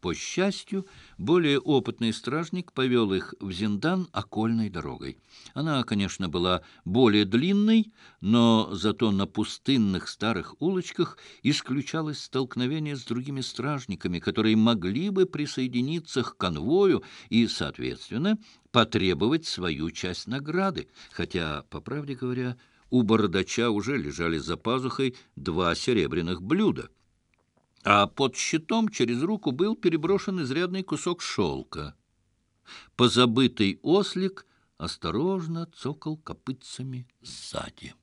По счастью, более опытный стражник повел их в Зиндан окольной дорогой. Она, конечно, была более длинной, но зато на пустынных старых улочках исключалось столкновение с другими стражниками, которые могли бы присоединиться к конвою и, соответственно, потребовать свою часть награды, хотя, по правде говоря, у бородача уже лежали за пазухой два серебряных блюда — а под щитом через руку был переброшен изрядный кусок шелка. Позабытый ослик осторожно цокал копытцами сзади.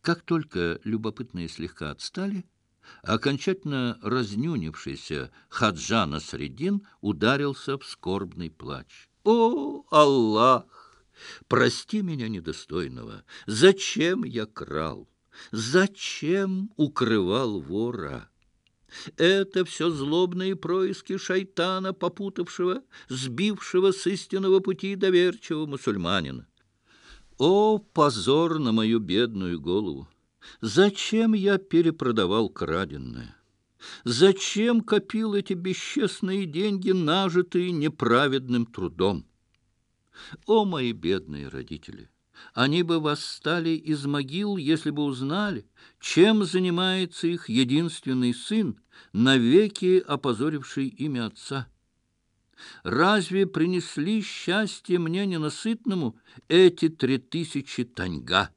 Как только любопытные слегка отстали, окончательно разнюнившийся Хаджана Средин ударился в скорбный плач. «О, Аллах! Прости меня недостойного! Зачем я крал? Зачем укрывал вора? Это все злобные происки шайтана, попутавшего, сбившего с истинного пути доверчивого мусульманина. О, позор на мою бедную голову! Зачем я перепродавал краденное? Зачем копил эти бесчестные деньги, нажитые неправедным трудом? О, мои бедные родители! Они бы восстали из могил, если бы узнали, чем занимается их единственный сын, навеки опозоривший имя отца. Разве принесли счастье мне ненасытному эти три тысячи таньга?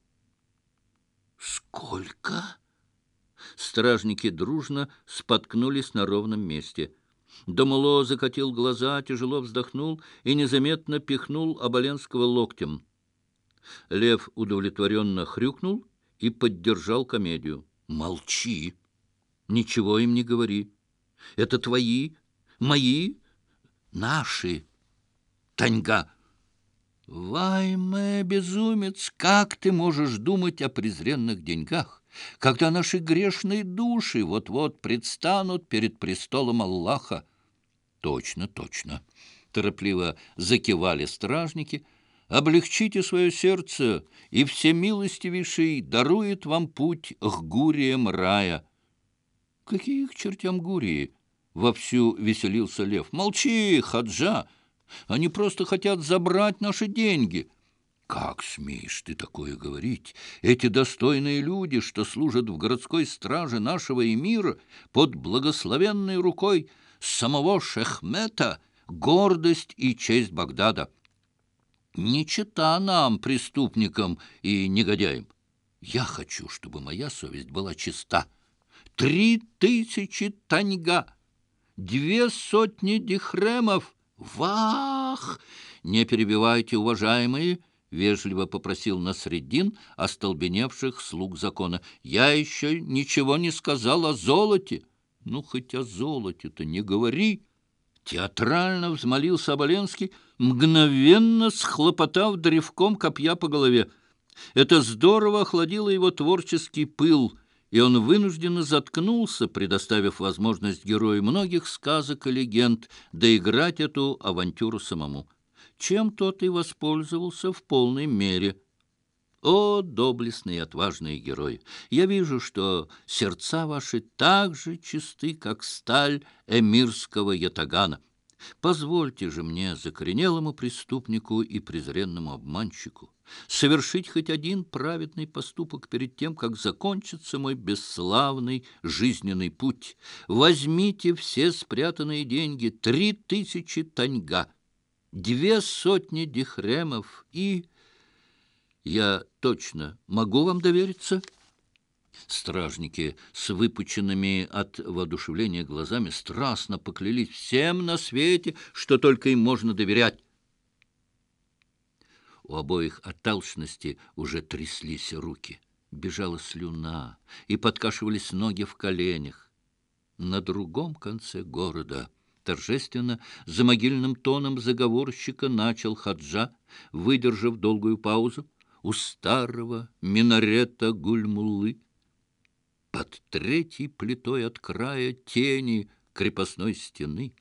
Сколько? Стражники дружно споткнулись на ровном месте. Домуло закатил глаза, тяжело вздохнул и незаметно пихнул Оболенского локтем. Лев удовлетворенно хрюкнул и поддержал комедию. «Молчи! Ничего им не говори. Это твои, мои, наши. Таньга!» «Вайме, безумец, как ты можешь думать о презренных деньгах, когда наши грешные души вот-вот предстанут перед престолом Аллаха?» «Точно, точно!» — торопливо закивали стражники — облегчите свое сердце, и всемилостивейший дарует вам путь к гуриям рая». «Какие к чертям гурии?» — вовсю веселился лев. «Молчи, хаджа! Они просто хотят забрать наши деньги». «Как смеешь ты такое говорить? Эти достойные люди, что служат в городской страже нашего эмира, под благословенной рукой самого Шехмета, гордость и честь Багдада» не чита нам, преступникам и негодяям. Я хочу, чтобы моя совесть была чиста. Три тысячи таньга, две сотни дихремов. Вах! Не перебивайте, уважаемые, — вежливо попросил Насреддин остолбеневших слуг закона. Я еще ничего не сказал о золоте. Ну, хоть о золоте-то не говори. Театрально взмолился Оболенский, мгновенно схлопотав древком копья по голове. Это здорово охладило его творческий пыл, и он вынужденно заткнулся, предоставив возможность герою многих сказок и легенд доиграть эту авантюру самому. Чем тот и воспользовался в полной мере — о, доблестные и отважные герои! Я вижу, что сердца ваши так же чисты, как сталь эмирского ятагана. Позвольте же мне, закоренелому преступнику и презренному обманщику, совершить хоть один праведный поступок перед тем, как закончится мой бесславный жизненный путь. Возьмите все спрятанные деньги, три тысячи таньга, две сотни дихремов и я точно могу вам довериться?» Стражники с выпученными от воодушевления глазами страстно поклялись всем на свете, что только им можно доверять. У обоих от алчности уже тряслись руки, бежала слюна и подкашивались ноги в коленях. На другом конце города торжественно, за могильным тоном заговорщика начал Хаджа, выдержав долгую паузу, у старого минарета Гульмуллы. Под третьей плитой от края тени крепостной стены.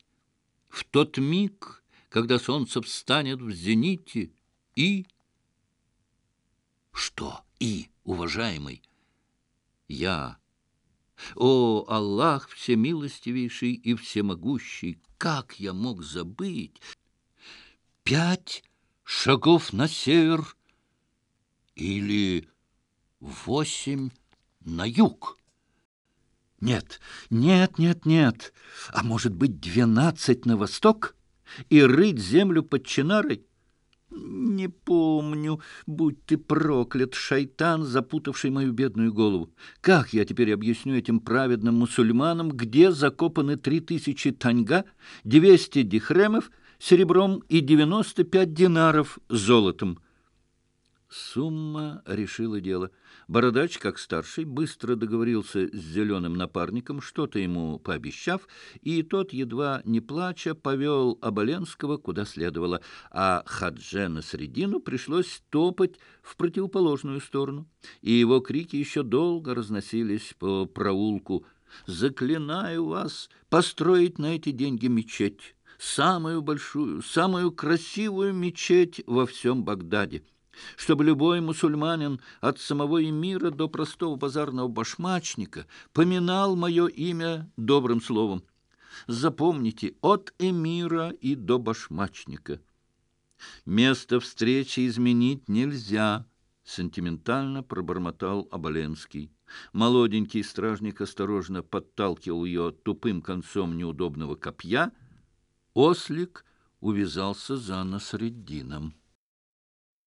В тот миг, когда солнце встанет в зените, и... Что «и», уважаемый? Я, О, Аллах всемилостивейший и всемогущий, как я мог забыть? Пять шагов на север или восемь на юг? Нет, нет, нет, нет. А может быть, двенадцать на восток и рыть землю под Чинарой? Не помню, будь ты проклят, шайтан, запутавший мою бедную голову. Как я теперь объясню этим праведным мусульманам, где закопаны три тысячи таньга, двести дихремов серебром и девяносто пять динаров золотом? Сумма решила дело. Бородач, как старший, быстро договорился с зеленым напарником, что-то ему пообещав, и тот, едва не плача, повел Оболенского куда следовало, а Хадже на средину пришлось топать в противоположную сторону, и его крики еще долго разносились по проулку. «Заклинаю вас построить на эти деньги мечеть, самую большую, самую красивую мечеть во всем Багдаде» чтобы любой мусульманин от самого эмира до простого базарного башмачника поминал мое имя добрым словом. Запомните, от эмира и до башмачника. Место встречи изменить нельзя, сентиментально пробормотал Оболенский. Молоденький стражник осторожно подталкивал ее тупым концом неудобного копья. Ослик увязался за Насреддином.